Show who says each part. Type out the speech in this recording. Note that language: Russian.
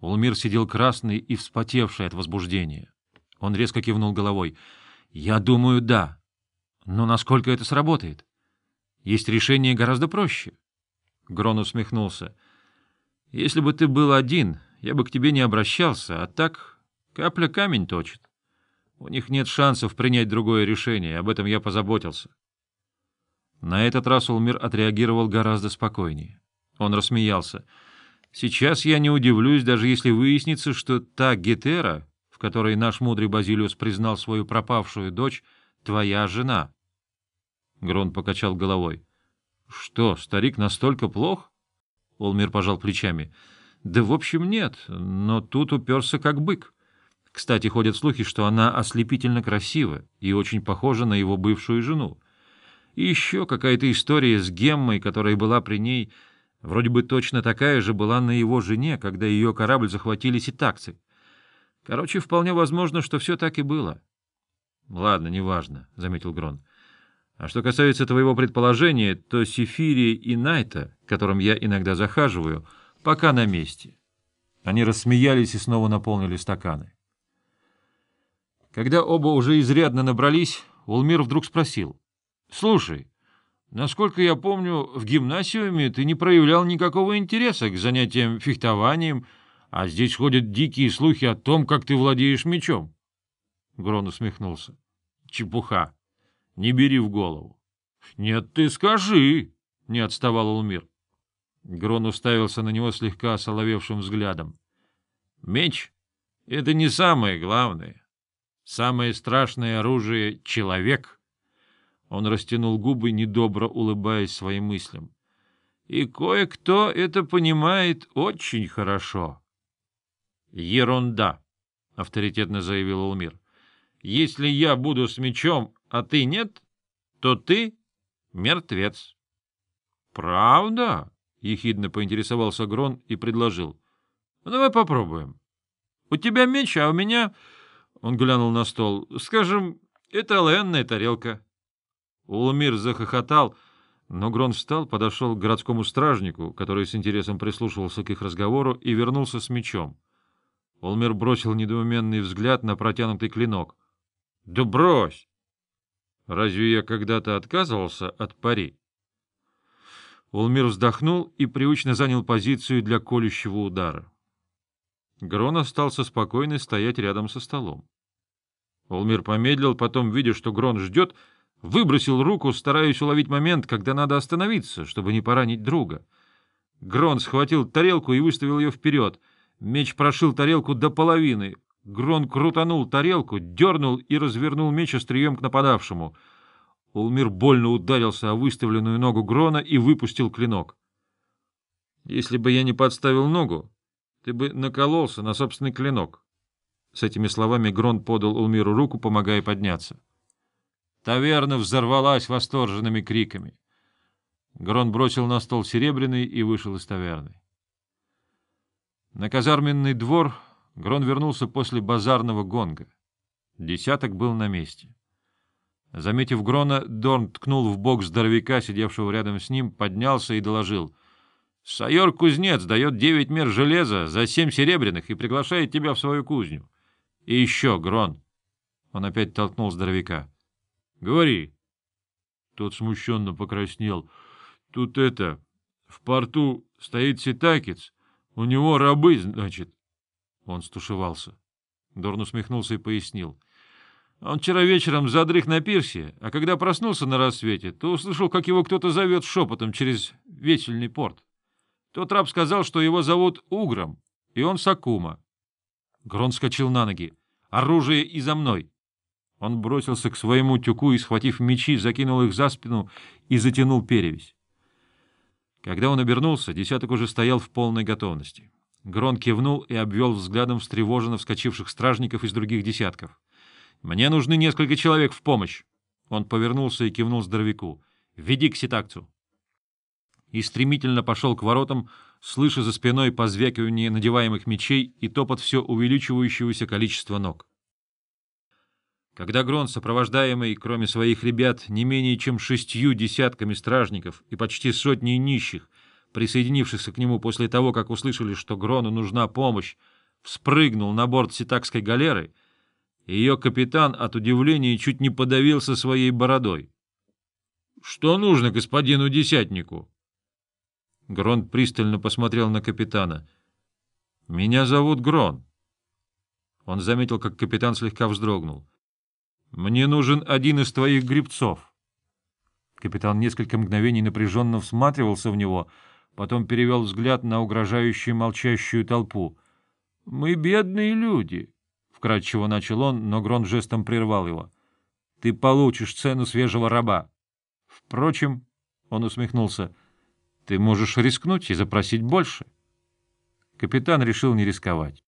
Speaker 1: Улмир сидел красный и вспотевший от возбуждения. Он резко кивнул головой. — Я думаю, да. Но насколько это сработает? Есть решение гораздо проще. Грон усмехнулся. — Если бы ты был один, я бы к тебе не обращался, а так капля камень точит. У них нет шансов принять другое решение, об этом я позаботился. На этот раз Улмир отреагировал гораздо спокойнее. Он рассмеялся. — Сейчас я не удивлюсь, даже если выяснится, что та Гетера, в которой наш мудрый Базилиус признал свою пропавшую дочь, твоя жена. Грон покачал головой. — Что, старик настолько плох? Олмир пожал плечами. — Да в общем нет, но тут уперся как бык. Кстати, ходят слухи, что она ослепительно красива и очень похожа на его бывшую жену. И еще какая-то история с Геммой, которая была при ней Вроде бы точно такая же была на его жене, когда ее корабль захватили ситакцы. Короче, вполне возможно, что все так и было. — Ладно, неважно, — заметил Грон. — А что касается твоего предположения, то Сефири и Найта, которым я иногда захаживаю, пока на месте. Они рассмеялись и снова наполнили стаканы. Когда оба уже изрядно набрались, Улмир вдруг спросил. — Слушай, Насколько я помню, в гимнасиуме ты не проявлял никакого интереса к занятиям фехтованием, а здесь ходят дикие слухи о том, как ты владеешь мечом. Грон усмехнулся. — Чепуха. Не бери в голову. — Нет, ты скажи, — не отставал Улмир. Грон уставился на него слегка соловевшим взглядом. — Меч — это не самое главное. Самое страшное оружие — человек — он растянул губы, недобро улыбаясь своим мыслям. И кое-кто это понимает очень хорошо. — Ерунда, — авторитетно заявил Улмир. — Если я буду с мечом, а ты нет, то ты мертвец. — Правда? — ехидно поинтересовался Грон и предложил. — Давай попробуем. У тебя меч, а у меня... Он глянул на стол. — Скажем, это лэнная тарелка. — Улмир захохотал, но Грон встал, подошел к городскому стражнику, который с интересом прислушивался к их разговору, и вернулся с мечом. Улмир бросил недоуменный взгляд на протянутый клинок. — Да брось! Разве я когда-то отказывался от пари? Улмир вздохнул и привычно занял позицию для колющего удара. Грон остался спокойно стоять рядом со столом. Улмир помедлил, потом, видя, что Грон ждет, — Выбросил руку, стараясь уловить момент, когда надо остановиться, чтобы не поранить друга. Грон схватил тарелку и выставил ее вперед. Меч прошил тарелку до половины. Грон крутанул тарелку, дернул и развернул меч острием к нападавшему. Улмир больно ударился о выставленную ногу Грона и выпустил клинок. — Если бы я не подставил ногу, ты бы накололся на собственный клинок. С этими словами Грон подал Улмиру руку, помогая подняться. — Таверна взорвалась восторженными криками. Грон бросил на стол серебряный и вышел из таверны. На казарменный двор Грон вернулся после базарного гонга. Десяток был на месте. Заметив Грона, Дорн ткнул в бок здоровяка, сидевшего рядом с ним, поднялся и доложил. — Сайор-кузнец дает девять мер железа за семь серебряных и приглашает тебя в свою кузню. И еще, Грон. Он опять толкнул здоровяка. — Говори. Тот смущенно покраснел. — Тут это... В порту стоит ситакец. У него рабы, значит. Он стушевался. Дорн усмехнулся и пояснил. Он вчера вечером задрых на пирсе, а когда проснулся на рассвете, то услышал, как его кто-то зовет шепотом через весельный порт. Тот раб сказал, что его зовут Угром, и он Сакума. Грон скочил на ноги. «Оружие и за мной!» Он бросился к своему тюку и, схватив мечи, закинул их за спину и затянул перевязь. Когда он обернулся, десяток уже стоял в полной готовности. Грон кивнул и обвел взглядом встревоженно вскочивших стражников из других десятков. «Мне нужны несколько человек в помощь!» Он повернулся и кивнул здоровяку. «Веди к ситакцу!» И стремительно пошел к воротам, слыша за спиной позвякивание надеваемых мечей и топот все увеличивающегося количества ног. Когда Грон, сопровождаемый, кроме своих ребят, не менее чем шестью десятками стражников и почти сотней нищих, присоединившихся к нему после того, как услышали, что Грону нужна помощь, вспрыгнул на борт ситакской галеры, ее капитан от удивления чуть не подавился своей бородой. — Что нужно господину десятнику? Грон пристально посмотрел на капитана. — Меня зовут Грон. Он заметил, как капитан слегка вздрогнул. — Мне нужен один из твоих грибцов. Капитан несколько мгновений напряженно всматривался в него, потом перевел взгляд на угрожающую молчащую толпу. — Мы бедные люди, — вкратчиво начал он, но Грон жестом прервал его. — Ты получишь цену свежего раба. Впрочем, — он усмехнулся, — ты можешь рискнуть и запросить больше. Капитан решил не рисковать.